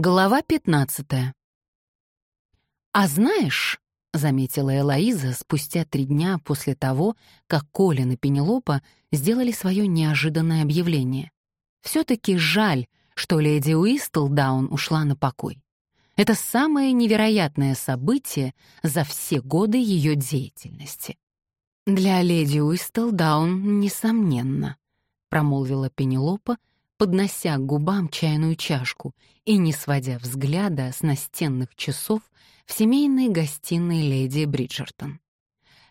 Глава 15 «А знаешь, — заметила Элоиза спустя три дня после того, как Колин и Пенелопа сделали свое неожиданное объявление. все таки жаль, что леди Уистлдаун ушла на покой. Это самое невероятное событие за все годы ее деятельности. «Для леди Уистлдаун, несомненно», — промолвила Пенелопа, поднося к губам чайную чашку и не сводя взгляда с настенных часов в семейной гостиной леди Бриджертон.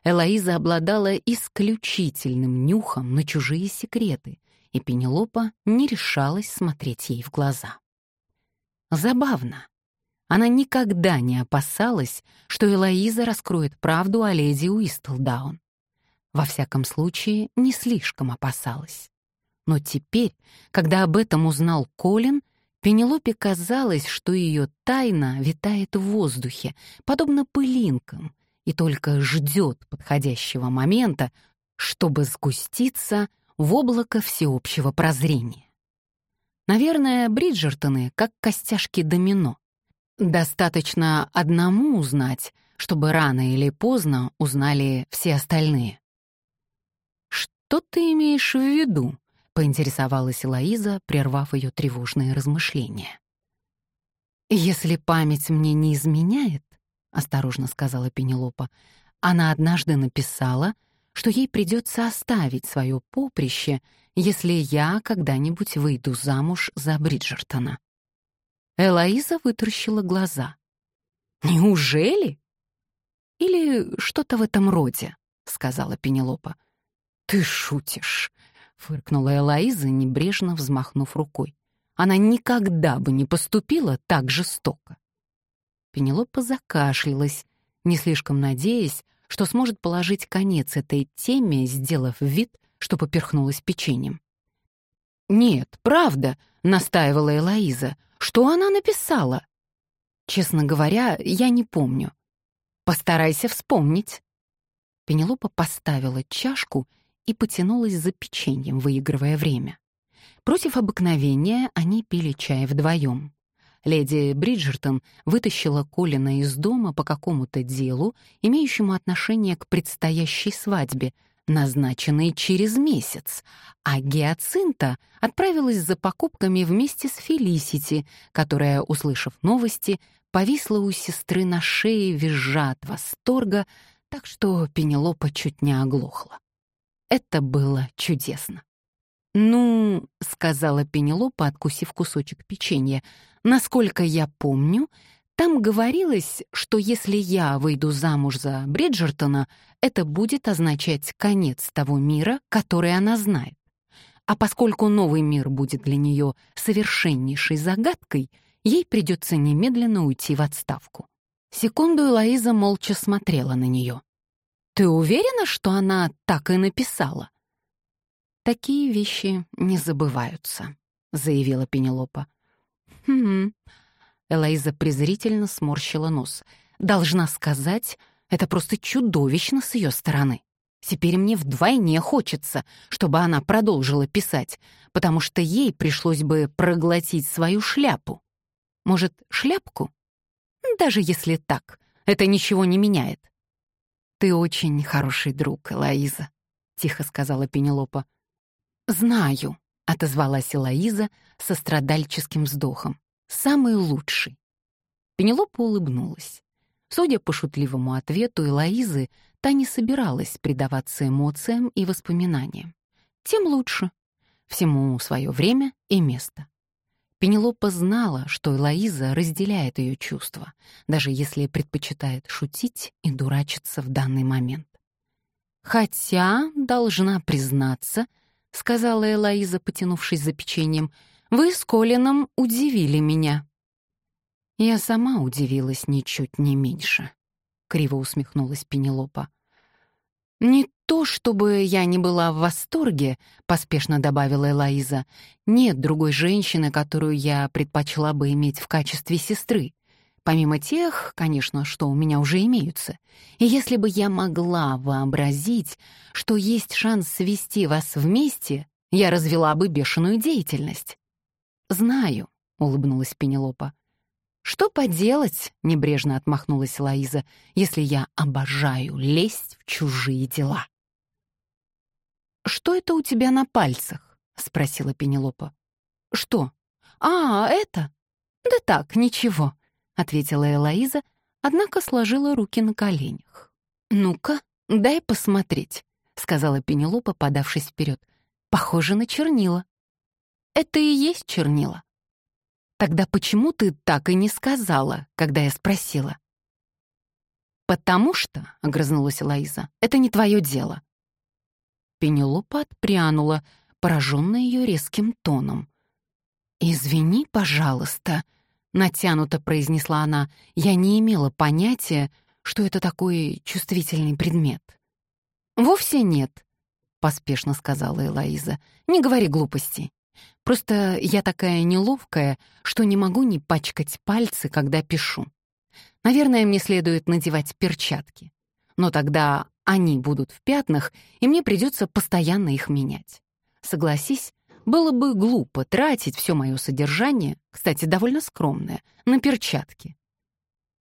Элоиза обладала исключительным нюхом на чужие секреты, и Пенелопа не решалась смотреть ей в глаза. Забавно. Она никогда не опасалась, что Элоиза раскроет правду о леди Уистлдаун. Во всяком случае, не слишком опасалась. Но теперь, когда об этом узнал Колин, Пенелопе казалось, что ее тайна витает в воздухе, подобно пылинкам, и только ждет подходящего момента, чтобы сгуститься в облако всеобщего прозрения. Наверное, Бриджертоны как костяшки домино. Достаточно одному узнать, чтобы рано или поздно узнали все остальные. «Что ты имеешь в виду?» поинтересовалась Лоиза, прервав ее тревожные размышления. «Если память мне не изменяет», — осторожно сказала Пенелопа, «она однажды написала, что ей придется оставить свое поприще, если я когда-нибудь выйду замуж за Бриджертона». Элоиза вытаращила глаза. «Неужели?» «Или что-то в этом роде», — сказала Пенелопа. «Ты шутишь», — фыркнула Элоиза, небрежно взмахнув рукой. «Она никогда бы не поступила так жестоко». Пенелопа закашлялась, не слишком надеясь, что сможет положить конец этой теме, сделав вид, что поперхнулась печеньем. «Нет, правда», — настаивала Элоиза. «Что она написала?» «Честно говоря, я не помню». «Постарайся вспомнить». Пенелопа поставила чашку и потянулась за печеньем, выигрывая время. Против обыкновения они пили чай вдвоем. Леди Бриджертон вытащила Колина из дома по какому-то делу, имеющему отношение к предстоящей свадьбе, назначенной через месяц, а Гиацинта отправилась за покупками вместе с Фелисити, которая, услышав новости, повисла у сестры на шее, визжа от восторга, так что Пенелопа чуть не оглохла. Это было чудесно. «Ну», — сказала Пенелопа, откусив кусочек печенья, «насколько я помню, там говорилось, что если я выйду замуж за Бриджертона, это будет означать конец того мира, который она знает. А поскольку новый мир будет для нее совершеннейшей загадкой, ей придется немедленно уйти в отставку». Секунду Элоиза молча смотрела на нее. «Ты уверена, что она так и написала?» «Такие вещи не забываются», — заявила Пенелопа. «Хм...» — Элоиза презрительно сморщила нос. «Должна сказать, это просто чудовищно с ее стороны. Теперь мне вдвойне хочется, чтобы она продолжила писать, потому что ей пришлось бы проглотить свою шляпу. Может, шляпку? Даже если так, это ничего не меняет. «Ты очень хороший друг, Элоиза», — тихо сказала Пенелопа. «Знаю», — отозвалась Элоиза со страдальческим вздохом. «Самый лучший». Пенелопа улыбнулась. Судя по шутливому ответу Элоизы, та не собиралась предаваться эмоциям и воспоминаниям. Тем лучше. Всему свое время и место. Пенелопа знала, что Элоиза разделяет ее чувства, даже если предпочитает шутить и дурачиться в данный момент. «Хотя, должна признаться», — сказала Элоиза, потянувшись за печеньем, «вы с Колином удивили меня». «Я сама удивилась ничуть не меньше», — криво усмехнулась Пенелопа. «Не то, чтобы я не была в восторге», — поспешно добавила Элоиза. «Нет другой женщины, которую я предпочла бы иметь в качестве сестры. Помимо тех, конечно, что у меня уже имеются. И если бы я могла вообразить, что есть шанс свести вас вместе, я развела бы бешеную деятельность. «Знаю», — улыбнулась Пенелопа. «Что поделать?» — небрежно отмахнулась Лоиза, «если я обожаю лезть в чужие дела». «Что это у тебя на пальцах?» — спросила Пенелопа. «Что? А, это? Да так, ничего», ответила Элоиза, однако сложила руки на коленях. «Ну-ка, дай посмотреть», — сказала Пенелопа, подавшись вперед. «Похоже на чернила». «Это и есть чернила». «Тогда почему ты так и не сказала, когда я спросила?» «Потому что», — огрызнулась Элоиза, — «это не твое дело». Пенелопа отпрянула, пораженная ее резким тоном. «Извини, пожалуйста», натянуто произнесла она, я не имела понятия, что это такой чувствительный предмет. «Вовсе нет», — поспешно сказала Элоиза. «Не говори глупостей. Просто я такая неловкая, что не могу не пачкать пальцы, когда пишу. Наверное, мне следует надевать перчатки. Но тогда они будут в пятнах, и мне придется постоянно их менять. Согласись, было бы глупо тратить все мое содержание, кстати, довольно скромное, на перчатки.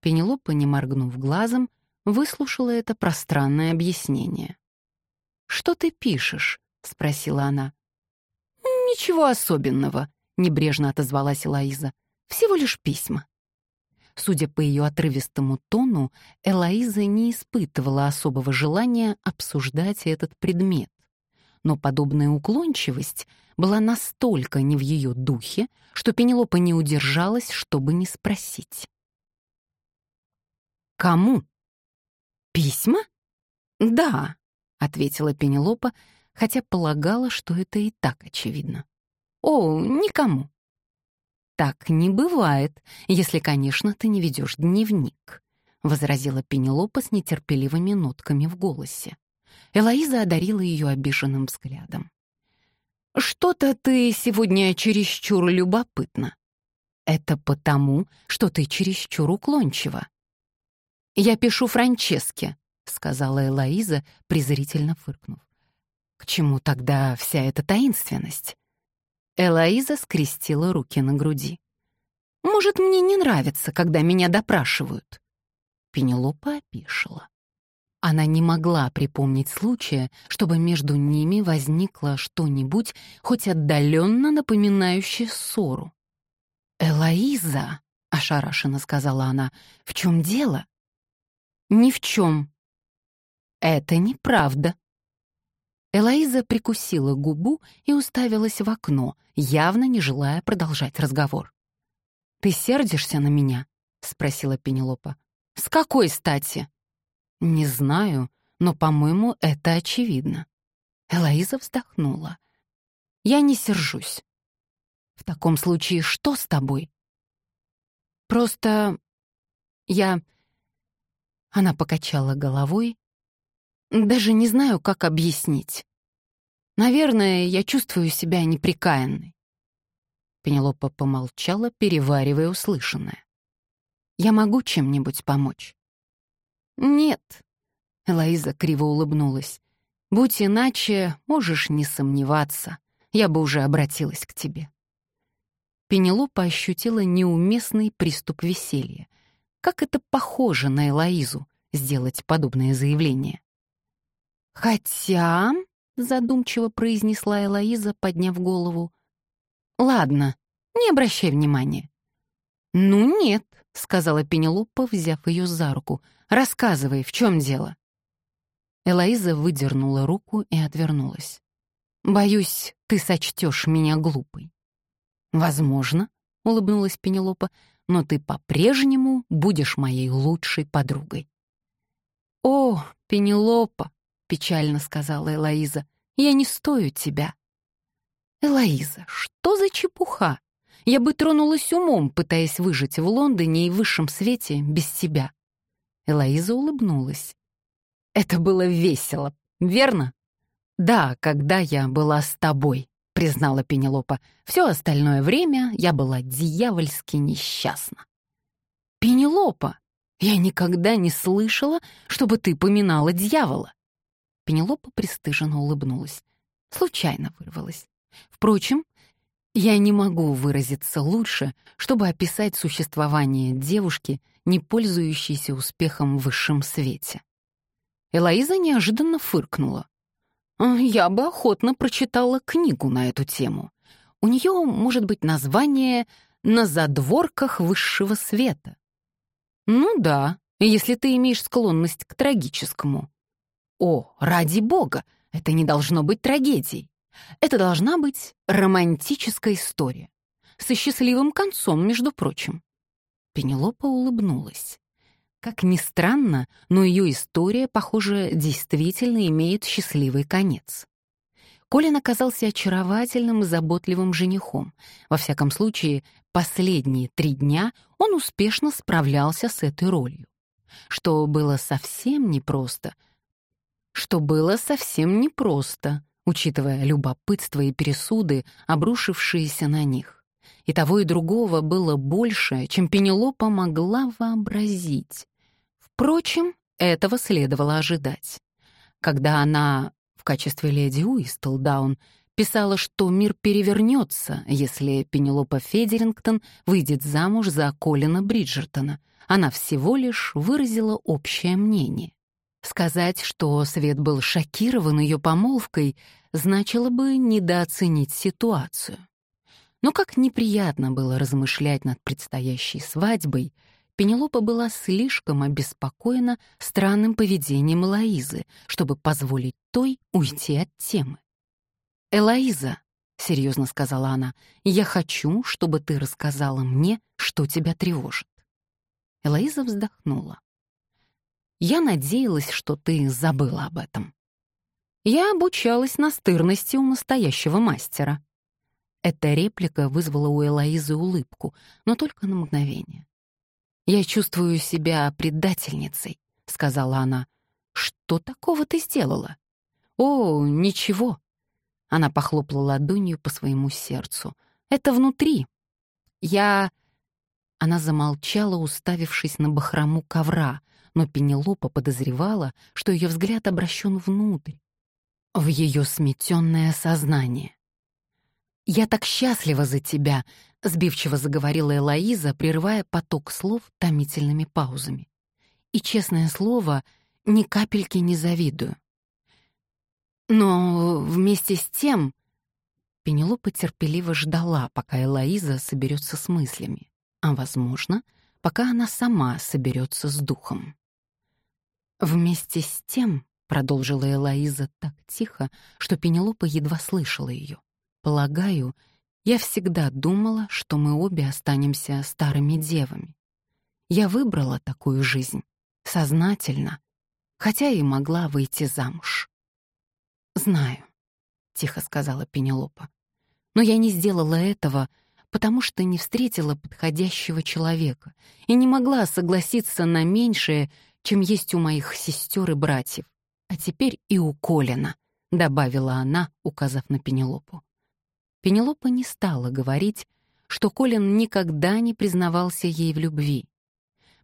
Пенелопа, не моргнув глазом, выслушала это пространное объяснение. «Что ты пишешь?» — спросила она. «Ничего особенного», — небрежно отозвалась Элоиза. «Всего лишь письма». Судя по ее отрывистому тону, Элоиза не испытывала особого желания обсуждать этот предмет. Но подобная уклончивость была настолько не в ее духе, что Пенелопа не удержалась, чтобы не спросить. «Кому?» «Письма?» «Да», — ответила Пенелопа, хотя полагала, что это и так очевидно. «О, никому». «Так не бывает, если, конечно, ты не ведешь дневник», — возразила Пенелопа с нетерпеливыми нотками в голосе. Элоиза одарила ее обиженным взглядом. «Что-то ты сегодня чересчур любопытна. Это потому, что ты чересчур уклончива». «Я пишу Франческе», — сказала Элоиза, презрительно фыркнув. «К чему тогда вся эта таинственность?» Элоиза скрестила руки на груди. «Может, мне не нравится, когда меня допрашивают?» Пенелопа опешила. Она не могла припомнить случая, чтобы между ними возникло что-нибудь, хоть отдаленно напоминающее ссору. «Элоиза», — ошарашенно сказала она, — «в чем дело?» «Ни в чем». «Это неправда». Элоиза прикусила губу и уставилась в окно, явно не желая продолжать разговор. «Ты сердишься на меня?» — спросила Пенелопа. «С какой стати?» «Не знаю, но, по-моему, это очевидно». Элоиза вздохнула. «Я не сержусь». «В таком случае что с тобой?» «Просто... я...» Она покачала головой. «Даже не знаю, как объяснить. Наверное, я чувствую себя неприкаянной». Пенелопа помолчала, переваривая услышанное. «Я могу чем-нибудь помочь?» «Нет», — Элоиза криво улыбнулась. «Будь иначе, можешь не сомневаться, я бы уже обратилась к тебе». Пенелопа ощутила неуместный приступ веселья. Как это похоже на Элоизу сделать подобное заявление. «Хотя», — задумчиво произнесла Элоиза, подняв голову, «Ладно, не обращай внимания». «Ну нет», — сказала Пенелопа, взяв ее за руку, — Рассказывай, в чем дело?» Элоиза выдернула руку и отвернулась. «Боюсь, ты сочтешь меня глупой». «Возможно», — улыбнулась Пенелопа, «но ты по-прежнему будешь моей лучшей подругой». «О, Пенелопа», — печально сказала Элоиза, «я не стою тебя». «Элоиза, что за чепуха? Я бы тронулась умом, пытаясь выжить в Лондоне и в высшем свете без тебя. Элоиза улыбнулась. «Это было весело, верно?» «Да, когда я была с тобой», — признала Пенелопа. «Все остальное время я была дьявольски несчастна». Пенелопа, я никогда не слышала, чтобы ты поминала дьявола. Пенелопа пристыженно улыбнулась. Случайно вырвалась. Впрочем, я не могу выразиться лучше, чтобы описать существование девушки, не пользующейся успехом в высшем свете. Элоиза неожиданно фыркнула. «Я бы охотно прочитала книгу на эту тему. У нее может быть название «На задворках высшего света». Ну да, если ты имеешь склонность к трагическому. О, ради бога, это не должно быть трагедией. Это должна быть романтическая история. Со счастливым концом, между прочим. Пенелопа улыбнулась. Как ни странно, но ее история, похоже, действительно имеет счастливый конец. Колин оказался очаровательным и заботливым женихом. Во всяком случае, последние три дня он успешно справлялся с этой ролью. Что было совсем непросто. Что было совсем непросто, учитывая любопытство и пересуды, обрушившиеся на них. И того и другого было больше, чем Пенелопа могла вообразить. Впрочем, этого следовало ожидать. Когда она качестве леди Уистлдаун писала, что мир перевернется, если Пенелопа Федерингтон выйдет замуж за Колина Бриджертона. Она всего лишь выразила общее мнение. Сказать, что Свет был шокирован ее помолвкой, значило бы недооценить ситуацию. Но как неприятно было размышлять над предстоящей свадьбой — Пенелопа была слишком обеспокоена странным поведением Элоизы, чтобы позволить той уйти от темы. «Элоиза», — серьезно сказала она, — «я хочу, чтобы ты рассказала мне, что тебя тревожит». Элоиза вздохнула. «Я надеялась, что ты забыла об этом. Я обучалась настырности у настоящего мастера». Эта реплика вызвала у Элоизы улыбку, но только на мгновение. «Я чувствую себя предательницей», — сказала она. «Что такого ты сделала?» «О, ничего». Она похлопала ладонью по своему сердцу. «Это внутри. Я...» Она замолчала, уставившись на бахрому ковра, но Пенелопа подозревала, что ее взгляд обращен внутрь, в ее сметенное сознание. «Я так счастлива за тебя», — сбивчиво заговорила Элоиза, прерывая поток слов томительными паузами. «И, честное слово, ни капельки не завидую. Но вместе с тем...» Пенелопа терпеливо ждала, пока Элоиза соберется с мыслями, а, возможно, пока она сама соберется с духом. «Вместе с тем», — продолжила Элоиза так тихо, что Пенелопа едва слышала ее, Полагаю, я всегда думала, что мы обе останемся старыми девами. Я выбрала такую жизнь, сознательно, хотя и могла выйти замуж. «Знаю», — тихо сказала Пенелопа, «но я не сделала этого, потому что не встретила подходящего человека и не могла согласиться на меньшее, чем есть у моих сестер и братьев, а теперь и у Колина», — добавила она, указав на Пенелопу. Пенелопа не стала говорить, что Колин никогда не признавался ей в любви.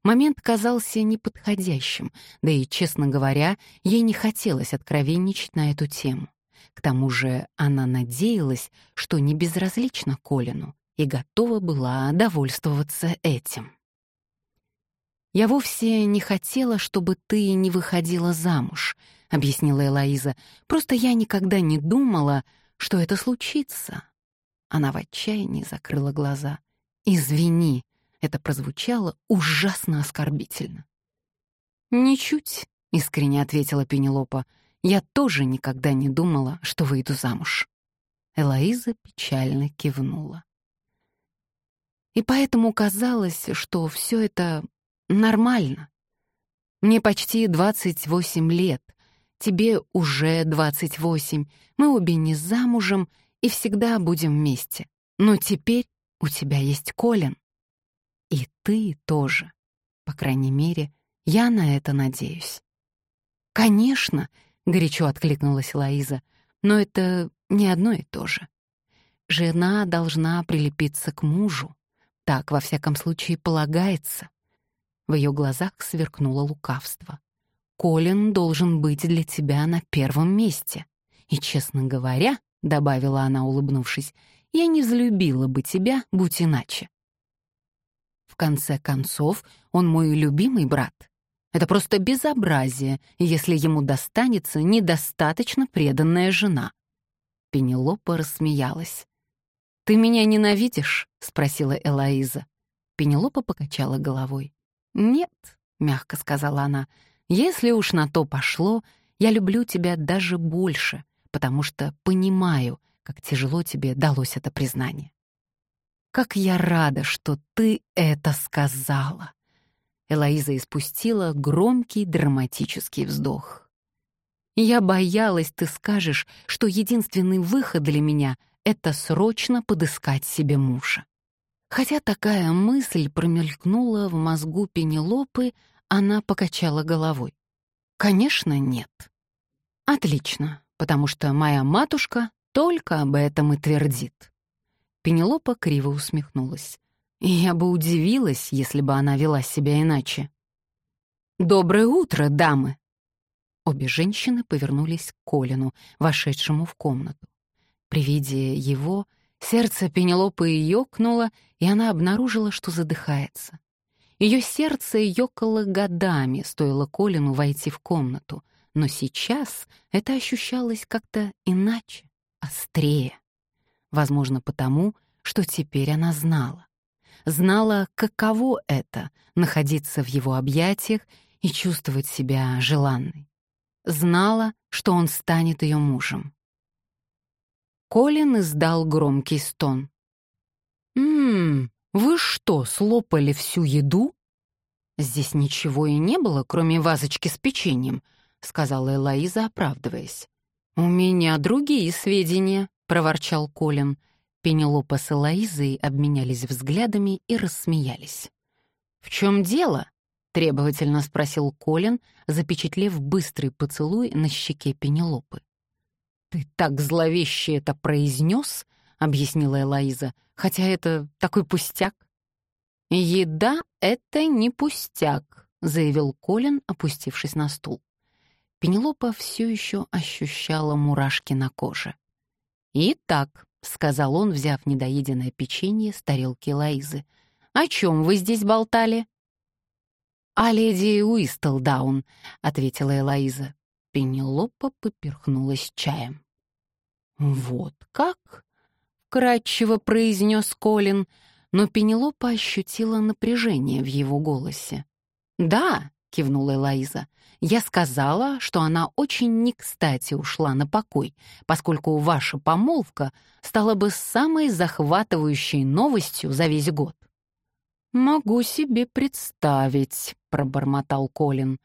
Момент казался неподходящим, да и, честно говоря, ей не хотелось откровенничать на эту тему. К тому же она надеялась, что не безразлична Колину и готова была довольствоваться этим. «Я вовсе не хотела, чтобы ты не выходила замуж», — объяснила Элоиза. «Просто я никогда не думала, что это случится. Она в отчаянии закрыла глаза. «Извини», — это прозвучало ужасно оскорбительно. «Ничуть», — искренне ответила Пенелопа. «Я тоже никогда не думала, что выйду замуж». Элоиза печально кивнула. И поэтому казалось, что все это нормально. Мне почти 28 лет, тебе уже 28, мы обе не замужем, и всегда будем вместе. Но теперь у тебя есть Колин. И ты тоже. По крайней мере, я на это надеюсь. «Конечно», — горячо откликнулась Лоиза, «но это не одно и то же. Жена должна прилепиться к мужу. Так, во всяком случае, полагается. В ее глазах сверкнуло лукавство. «Колин должен быть для тебя на первом месте. И, честно говоря, — добавила она, улыбнувшись, — я не взлюбила бы тебя, будь иначе. В конце концов, он мой любимый брат. Это просто безобразие, если ему достанется недостаточно преданная жена. Пенелопа рассмеялась. «Ты меня ненавидишь?» — спросила Элоиза. Пенелопа покачала головой. «Нет», — мягко сказала она, — «если уж на то пошло, я люблю тебя даже больше, потому что понимаю, как тяжело тебе далось это признание». «Как я рада, что ты это сказала!» Элоиза испустила громкий драматический вздох. «Я боялась, ты скажешь, что единственный выход для меня — это срочно подыскать себе мужа». Хотя такая мысль промелькнула в мозгу Пенелопы, она покачала головой. «Конечно, нет». «Отлично, потому что моя матушка только об этом и твердит». Пенелопа криво усмехнулась. Я бы удивилась, если бы она вела себя иначе. «Доброе утро, дамы!» Обе женщины повернулись к Колину, вошедшему в комнату. При виде его сердце Пенелопы ёкнуло, и она обнаружила, что задыхается. Ее сердце ёкало годами, стоило Колину войти в комнату, но сейчас это ощущалось как-то иначе, острее. Возможно, потому, что теперь она знала знала, каково это — находиться в его объятиях и чувствовать себя желанной. Знала, что он станет ее мужем. Колин издал громкий стон. «Ммм, вы что, слопали всю еду?» «Здесь ничего и не было, кроме вазочки с печеньем», — сказала Элоиза, оправдываясь. «У меня другие сведения», — проворчал Колин. Пенелопа с Элоизой обменялись взглядами и рассмеялись. «В чем дело?» — требовательно спросил Колин, запечатлев быстрый поцелуй на щеке Пенелопы. «Ты так зловеще это произнес?» — объяснила Элоиза, «хотя это такой пустяк». «Еда — это не пустяк», — заявил Колин, опустившись на стул. Пенелопа все еще ощущала мурашки на коже. «Итак», — сказал он, взяв недоеденное печенье с тарелки Лаизы. «О чем вы здесь болтали?» «О леди Уистлдаун», — ответила Элоиза. Пенелопа поперхнулась чаем. «Вот как?» — кратчево произнес Колин, но Пенелопа ощутила напряжение в его голосе. «Да», — кивнула Элоиза, я сказала, что она очень не кстати ушла на покой, поскольку ваша помолвка стала бы самой захватывающей новостью за весь год. «Могу себе представить», — пробормотал Колин.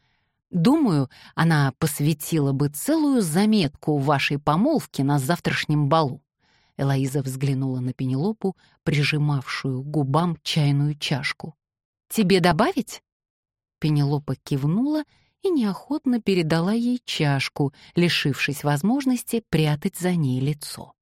«Думаю, она посвятила бы целую заметку вашей помолвке на завтрашнем балу». Элоиза взглянула на Пенелопу, прижимавшую к губам чайную чашку. «Тебе добавить?» Пенелопа кивнула и неохотно передала ей чашку, лишившись возможности прятать за ней лицо.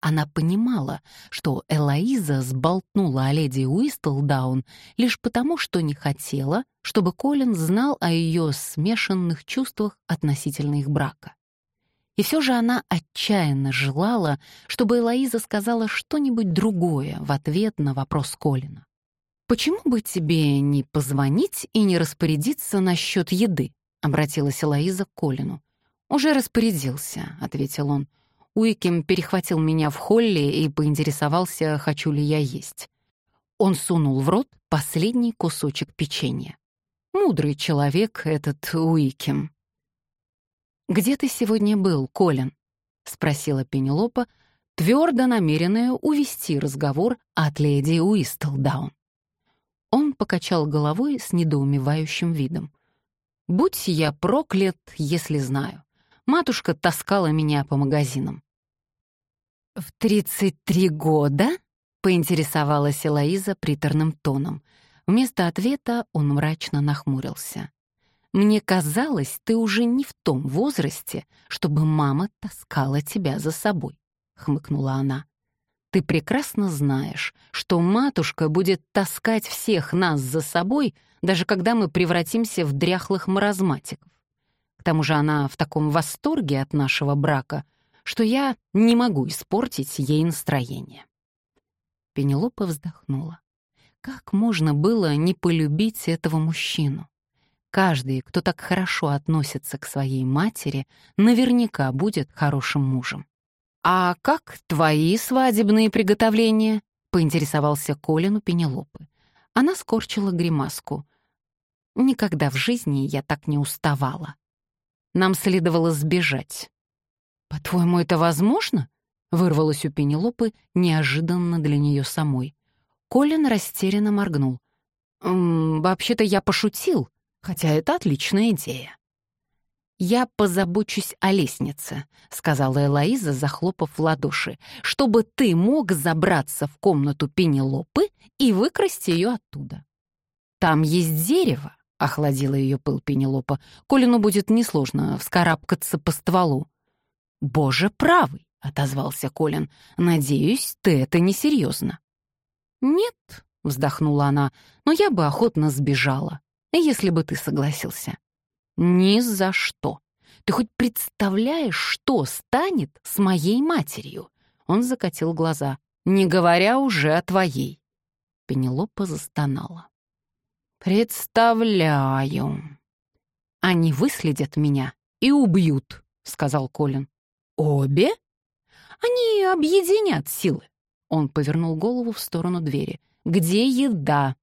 Она понимала, что Элоиза сболтнула о леди Уистлдаун лишь потому, что не хотела, чтобы Колин знал о ее смешанных чувствах относительно их брака. И все же она отчаянно желала, чтобы Элоиза сказала что-нибудь другое в ответ на вопрос Колина. «Почему бы тебе не позвонить и не распорядиться насчет еды?» — обратилась Элоиза к Колину. «Уже распорядился», — ответил он. Уикем перехватил меня в холле и поинтересовался, хочу ли я есть. Он сунул в рот последний кусочек печенья. Мудрый человек этот Уикем. «Где ты сегодня был, Колин?» — спросила Пенелопа, твердо намеренная увести разговор от леди Уистлдаун. Он покачал головой с недоумевающим видом. «Будь я проклят, если знаю. Матушка таскала меня по магазинам». «В тридцать три года?» — поинтересовалась Элоиза приторным тоном. Вместо ответа он мрачно нахмурился. «Мне казалось, ты уже не в том возрасте, чтобы мама таскала тебя за собой», — хмыкнула она. Ты прекрасно знаешь, что матушка будет таскать всех нас за собой, даже когда мы превратимся в дряхлых маразматиков. К тому же она в таком восторге от нашего брака, что я не могу испортить ей настроение. Пенелопа вздохнула. Как можно было не полюбить этого мужчину? Каждый, кто так хорошо относится к своей матери, наверняка будет хорошим мужем. «А как твои свадебные приготовления?» — поинтересовался Колин у Пенелопы. Она скорчила гримаску. «Никогда в жизни я так не уставала. Нам следовало сбежать». «По-твоему, это возможно?» — вырвалось у Пенелопы неожиданно для нее самой. Колин растерянно моргнул. «Вообще-то я пошутил, хотя это отличная идея». «Я позабочусь о лестнице», — сказала Элоиза, захлопав в ладоши, «чтобы ты мог забраться в комнату Пенелопы и выкрасть ее оттуда». «Там есть дерево», — охладила ее пыл Пенелопа. «Колину будет несложно вскарабкаться по стволу». «Боже правый», — отозвался Колин. «Надеюсь, ты это несерьезно». «Нет», — вздохнула она, «но я бы охотно сбежала, если бы ты согласился». «Ни за что. Ты хоть представляешь, что станет с моей матерью?» Он закатил глаза. «Не говоря уже о твоей». Пенелопа застонала. «Представляю». «Они выследят меня и убьют», — сказал Колин. «Обе?» «Они объединят силы». Он повернул голову в сторону двери. «Где еда?»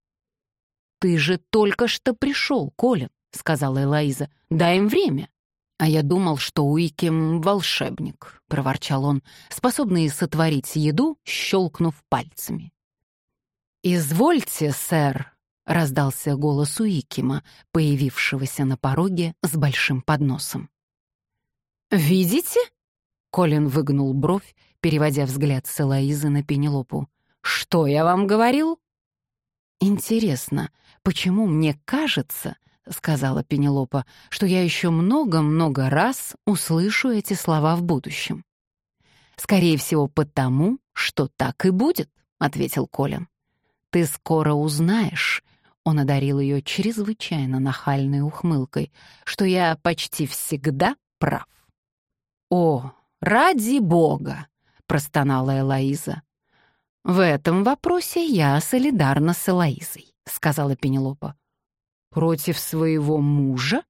«Ты же только что пришел, Колин. — сказала Элоиза. «Дай им время». «А я думал, что Уикем — волшебник», — проворчал он, способный сотворить еду, щелкнув пальцами. «Извольте, сэр», — раздался голос Уикема, появившегося на пороге с большим подносом. «Видите?» — Колин выгнул бровь, переводя взгляд с Элоизы на Пенелопу. «Что я вам говорил?» «Интересно, почему мне кажется, — сказала Пенелопа, — что я еще много-много раз услышу эти слова в будущем. «Скорее всего, потому, что так и будет», — ответил Колин. «Ты скоро узнаешь», — он одарил ее чрезвычайно нахальной ухмылкой, «что я почти всегда прав». «О, ради бога!» — простонала Элоиза. «В этом вопросе я солидарна с Элоизой», — сказала Пенелопа. «Против своего мужа?»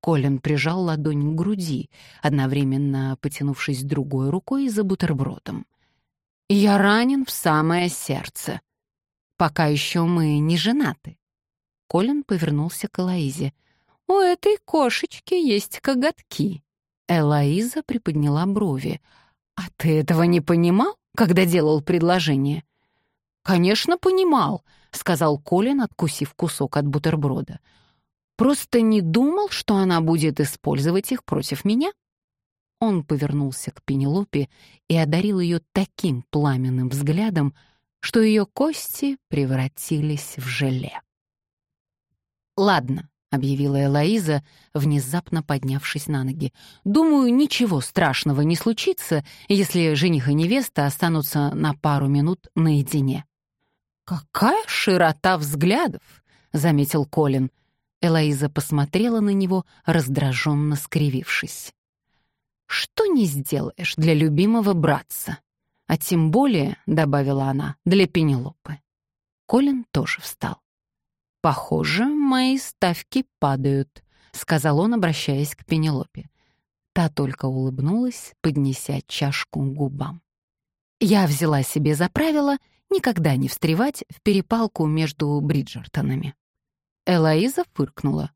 Колин прижал ладонь к груди, одновременно потянувшись другой рукой за бутербродом. «Я ранен в самое сердце. Пока еще мы не женаты». Колин повернулся к Элоизе. «У этой кошечки есть коготки». Элоиза приподняла брови. «А ты этого не понимал, когда делал предложение?» «Конечно, понимал», — сказал Колин, откусив кусок от бутерброда. «Просто не думал, что она будет использовать их против меня». Он повернулся к Пенелопе и одарил ее таким пламенным взглядом, что ее кости превратились в желе. «Ладно», — объявила Элоиза, внезапно поднявшись на ноги. «Думаю, ничего страшного не случится, если жених и невеста останутся на пару минут наедине». «Какая широта взглядов!» — заметил Колин. Элоиза посмотрела на него, раздраженно скривившись. «Что не сделаешь для любимого братца? А тем более, — добавила она, — для Пенелопы». Колин тоже встал. «Похоже, мои ставки падают», — сказал он, обращаясь к Пенелопе. Та только улыбнулась, поднеся чашку к губам. «Я взяла себе за правило — никогда не встревать в перепалку между Бриджертонами. Элоиза фыркнула.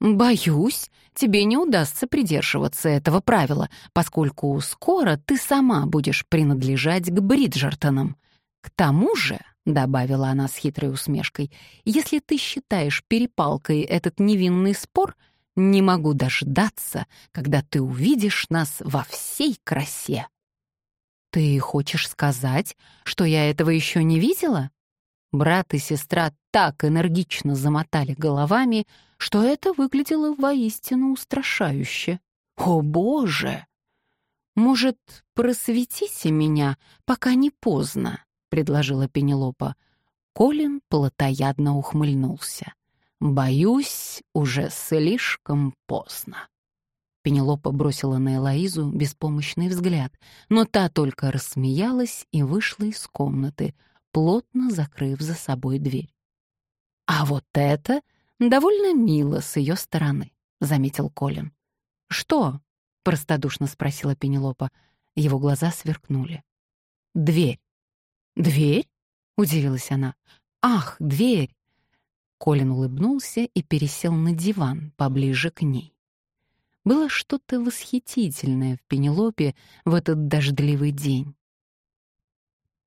«Боюсь, тебе не удастся придерживаться этого правила, поскольку скоро ты сама будешь принадлежать к Бриджертонам. К тому же, — добавила она с хитрой усмешкой, — если ты считаешь перепалкой этот невинный спор, не могу дождаться, когда ты увидишь нас во всей красе. «Ты хочешь сказать, что я этого еще не видела?» Брат и сестра так энергично замотали головами, что это выглядело воистину устрашающе. «О, Боже!» «Может, просветите меня, пока не поздно?» — предложила Пенелопа. Колин плотоядно ухмыльнулся. «Боюсь, уже слишком поздно». Пенелопа бросила на Элоизу беспомощный взгляд, но та только рассмеялась и вышла из комнаты, плотно закрыв за собой дверь. «А вот это довольно мило с ее стороны», — заметил Колин. «Что?» — простодушно спросила Пенелопа. Его глаза сверкнули. «Дверь». «Дверь?» — удивилась она. «Ах, дверь!» Колин улыбнулся и пересел на диван поближе к ней. Было что-то восхитительное в Пенелопе в этот дождливый день.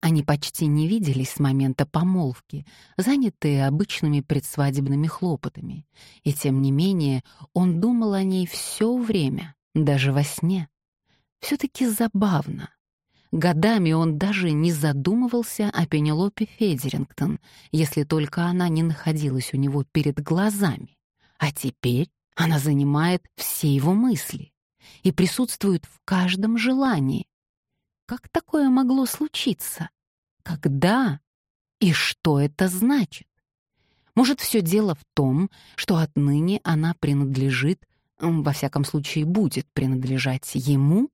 Они почти не виделись с момента помолвки, занятые обычными предсвадебными хлопотами, и тем не менее он думал о ней все время, даже во сне. Все-таки забавно. Годами он даже не задумывался о Пенелопе Федерингтон, если только она не находилась у него перед глазами. А теперь она занимает все его мысли и присутствует в каждом желании. Как такое могло случиться? Когда? И что это значит? Может, все дело в том, что отныне она принадлежит, во всяком случае будет принадлежать ему?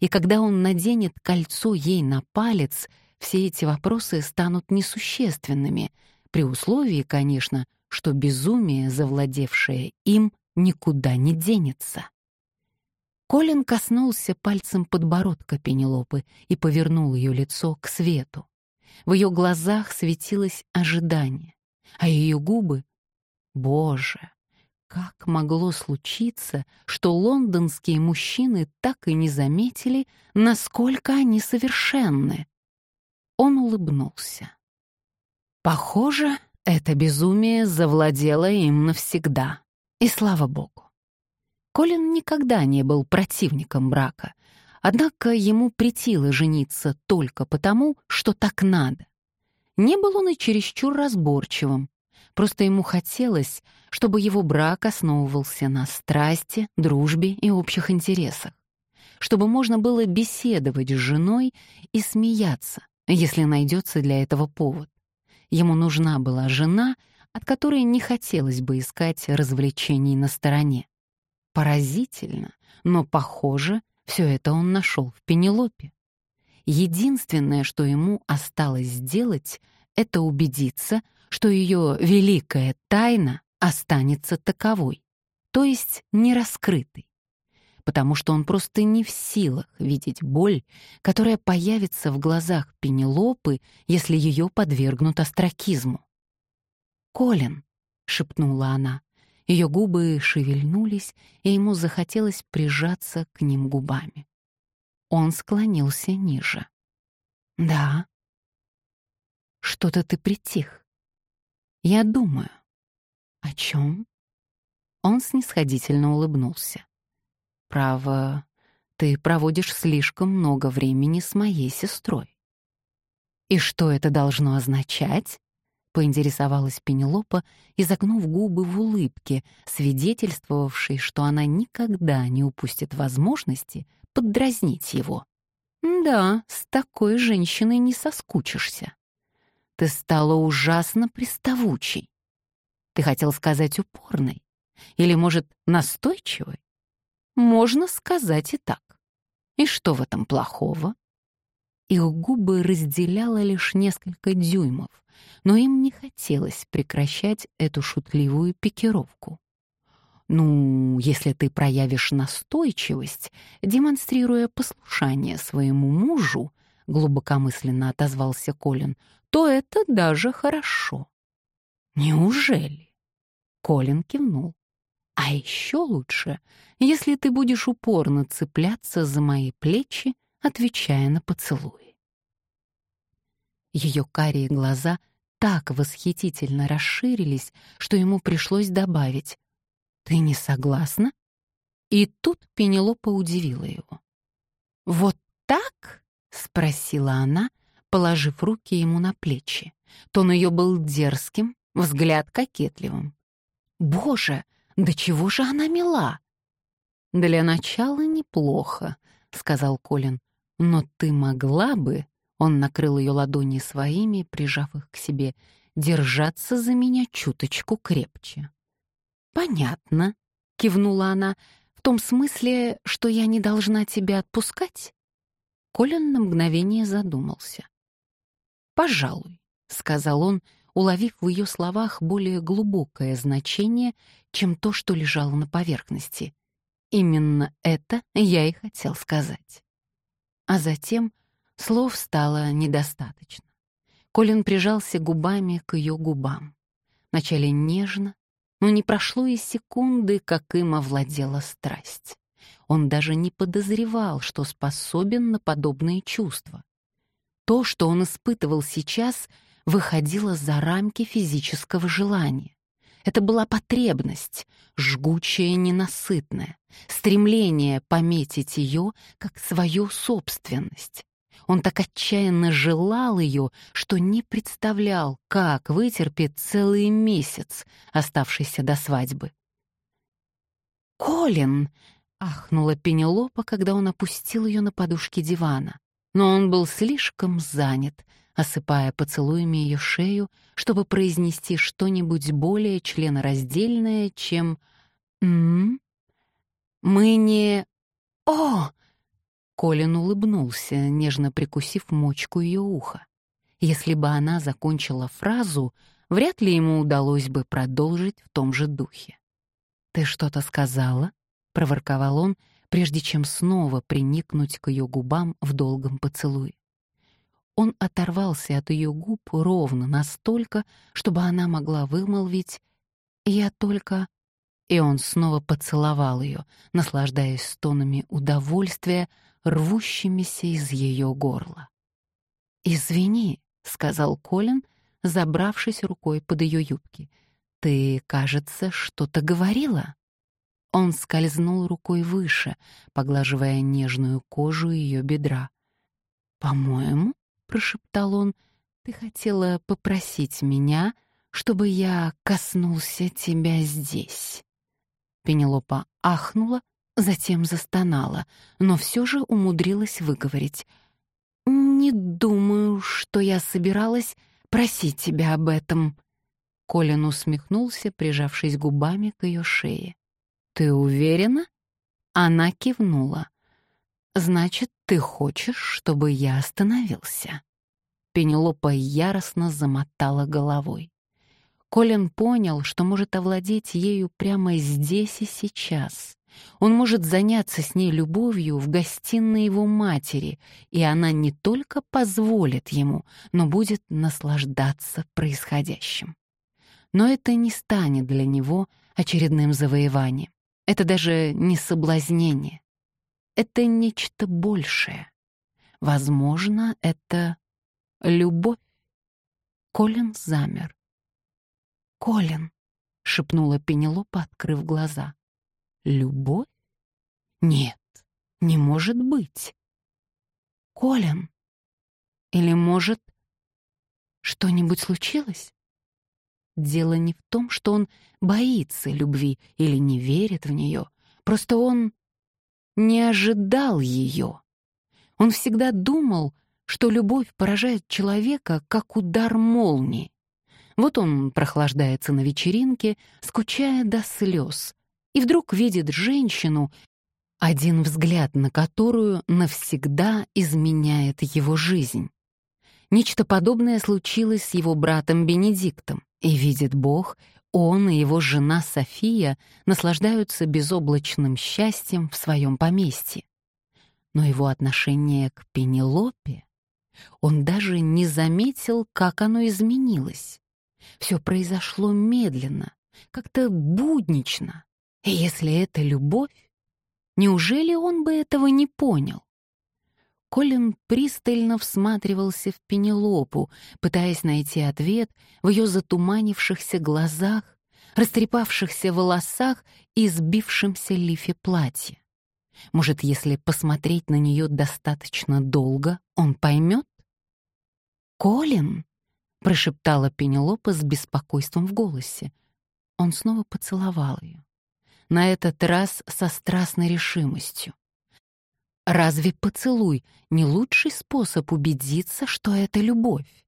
И когда он наденет кольцо ей на палец, все эти вопросы станут несущественными, при условии, конечно, что безумие, завладевшее им, никуда не денется. Колин коснулся пальцем подбородка Пенелопы и повернул ее лицо к свету. В ее глазах светилось ожидание, а ее губы... Боже, как могло случиться, что лондонские мужчины так и не заметили, насколько они совершенны? Он улыбнулся. Похоже, это безумие завладело им навсегда. И слава богу. Колин никогда не был противником брака, однако ему притило жениться только потому, что так надо. Не был он и чересчур разборчивым, просто ему хотелось, чтобы его брак основывался на страсти, дружбе и общих интересах, чтобы можно было беседовать с женой и смеяться, если найдется для этого повод. Ему нужна была жена — от которой не хотелось бы искать развлечений на стороне. Поразительно, но, похоже, все это он нашел в Пенелопе. Единственное, что ему осталось сделать, это убедиться, что ее великая тайна останется таковой, то есть не раскрытой, потому что он просто не в силах видеть боль, которая появится в глазах Пенелопы, если ее подвергнут остракизму. «Колин», — шепнула она. Ее губы шевельнулись, и ему захотелось прижаться к ним губами. Он склонился ниже. «Да». «Что-то ты притих». «Я думаю». «О чем?» Он снисходительно улыбнулся. «Право, ты проводишь слишком много времени с моей сестрой». «И что это должно означать?» — поинтересовалась Пенелопа, изогнув губы в улыбке, свидетельствовавшей, что она никогда не упустит возможности поддразнить его. «Да, с такой женщиной не соскучишься. Ты стала ужасно приставучей. Ты хотел сказать упорной? Или, может, настойчивой? Можно сказать и так. И что в этом плохого?» Их губы разделяло лишь несколько дюймов, но им не хотелось прекращать эту шутливую пикировку. «Ну, если ты проявишь настойчивость, демонстрируя послушание своему мужу», — глубокомысленно отозвался Колин, «то это даже хорошо». «Неужели?» Колин кивнул. «А еще лучше, если ты будешь упорно цепляться за мои плечи, отвечая на поцелуи». Ее карие глаза так восхитительно расширились, что ему пришлось добавить «Ты не согласна?» И тут Пенелопа удивила его. «Вот так?» — спросила она, положив руки ему на плечи. Тон ее был дерзким, взгляд кокетливым. «Боже, да чего же она мила!» «Для начала неплохо», — сказал Колин. «Но ты могла бы он накрыл ее ладони своими, прижав их к себе. держаться за меня чуточку крепче. «Понятно», — кивнула она, — «в том смысле, что я не должна тебя отпускать?» Колин на мгновение задумался. «Пожалуй», — сказал он, уловив в ее словах более глубокое значение, чем то, что лежало на поверхности. Именно это я и хотел сказать. А затем слов стало недостаточно. Колин прижался губами к ее губам. Вначале нежно, но не прошло и секунды, как им овладела страсть. Он даже не подозревал, что способен на подобные чувства. То, что он испытывал сейчас, выходило за рамки физического желания. Это была потребность, жгучая, ненасытная, стремление пометить ее как свою собственность. Он так отчаянно желал ее, что не представлял, как вытерпит целый месяц, оставшийся до свадьбы. «Колин!» — ахнула Пенелопа, когда он опустил ее на подушки дивана. Но он был слишком занят, осыпая поцелуями ее шею, чтобы произнести что-нибудь более членораздельное, чем «М? -м? Мы не... О!» Колин улыбнулся, нежно прикусив мочку ее уха. Если бы она закончила фразу, вряд ли ему удалось бы продолжить в том же духе. «Ты что-то сказала?» — проворковал он, прежде чем снова приникнуть к ее губам в долгом поцелуе. Он оторвался от ее губ ровно настолько, чтобы она могла вымолвить «Я только...» И он снова поцеловал ее, наслаждаясь стонами удовольствия, рвущимися из ее горла. «Извини», — сказал Колин, забравшись рукой под ее юбки. «Ты, кажется, что-то говорила?» Он скользнул рукой выше, поглаживая нежную кожу ее бедра. «По-моему, прошептал он, ты хотела попросить меня, чтобы я коснулся тебя здесь. Пенелопа ахнула, затем застонала, но все же умудрилась выговорить. «Не думаю, что я собиралась просить тебя об этом». Колин усмехнулся, прижавшись губами к ее шее. «Ты уверена?» Она кивнула. «Значит, ты хочешь, чтобы я остановился?» Пенелопа яростно замотала головой. Колин понял, что может овладеть ею прямо здесь и сейчас. Он может заняться с ней любовью в гостиной его матери, и она не только позволит ему, но будет наслаждаться происходящим. Но это не станет для него очередным завоеванием. Это даже не соблазнение. Это нечто большее. Возможно, это любовь. Колин замер. «Колин», — шепнула Пенелопа, открыв глаза. «Любовь? Нет, не может быть. Колин. Или, может, что-нибудь случилось?» Дело не в том, что он боится любви или не верит в нее. Просто он не ожидал ее. Он всегда думал, что любовь поражает человека, как удар молнии. Вот он прохлаждается на вечеринке, скучая до слез, и вдруг видит женщину, один взгляд на которую навсегда изменяет его жизнь. Нечто подобное случилось с его братом Бенедиктом, и видит Бог, он и его жена София наслаждаются безоблачным счастьем в своем поместье. Но его отношение к Пенелопе, он даже не заметил, как оно изменилось. Все произошло медленно, как-то буднично. И если это любовь, неужели он бы этого не понял? Колин пристально всматривался в Пенелопу, пытаясь найти ответ в ее затуманившихся глазах, растрепавшихся волосах и сбившемся лифе платья. Может, если посмотреть на нее достаточно долго, он поймет? «Колин!» — прошептала Пенелопа с беспокойством в голосе. Он снова поцеловал ее. На этот раз со страстной решимостью. Разве поцелуй не лучший способ убедиться, что это любовь?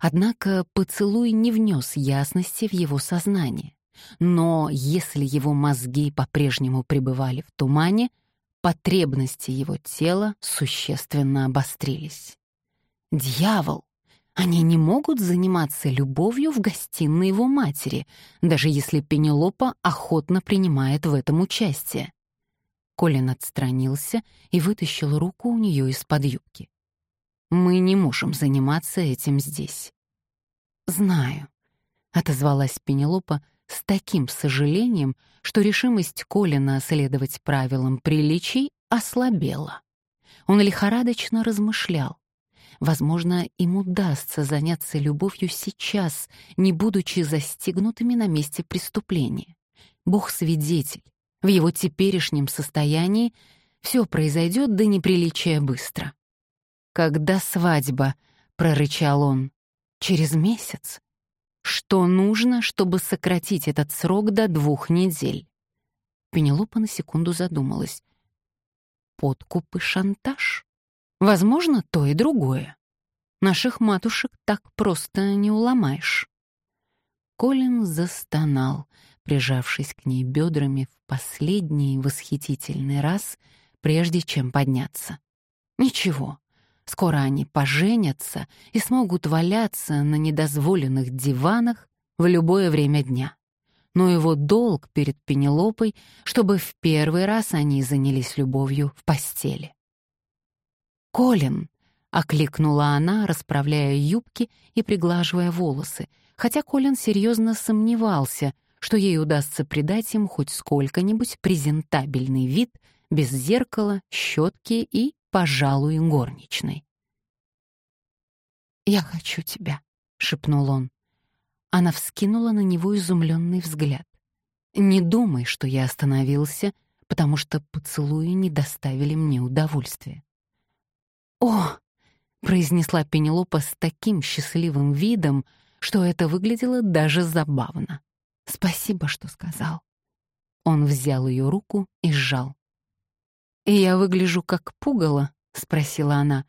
Однако поцелуй не внес ясности в его сознание. Но если его мозги по-прежнему пребывали в тумане, потребности его тела существенно обострились. Дьявол! Они не могут заниматься любовью в гостиной его матери, даже если Пенелопа охотно принимает в этом участие. Колин отстранился и вытащил руку у нее из-под юбки. «Мы не можем заниматься этим здесь». «Знаю», — отозвалась Пенелопа с таким сожалением, что решимость Колина следовать правилам приличий ослабела. Он лихорадочно размышлял. Возможно, им удастся заняться любовью сейчас, не будучи застигнутыми на месте преступления. Бог свидетель, в его теперешнем состоянии все произойдет до неприличия быстро. «Когда свадьба?» — прорычал он. «Через месяц? Что нужно, чтобы сократить этот срок до двух недель?» Пенелопа на секунду задумалась. «Подкуп и шантаж? Возможно, то и другое. Наших матушек так просто не уломаешь». Колин застонал, прижавшись к ней бедрами в последний восхитительный раз, прежде чем подняться. Ничего, скоро они поженятся и смогут валяться на недозволенных диванах в любое время дня. Но его долг перед Пенелопой, чтобы в первый раз они занялись любовью в постели. «Колин!» — окликнула она, расправляя юбки и приглаживая волосы, хотя Колин серьезно сомневался — что ей удастся придать им хоть сколько-нибудь презентабельный вид без зеркала, щетки и, пожалуй, горничной. «Я хочу тебя», — шепнул он. Она вскинула на него изумленный взгляд. «Не думай, что я остановился, потому что поцелуи не доставили мне удовольствия». «О!» — произнесла Пенелопа с таким счастливым видом, что это выглядело даже забавно. Спасибо, что сказал. Он взял ее руку и сжал. «И я выгляжу как пугало?» — спросила она.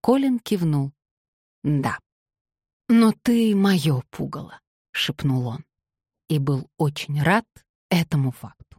Колин кивнул. «Да». «Но ты мое пугало», — шепнул он. И был очень рад этому факту.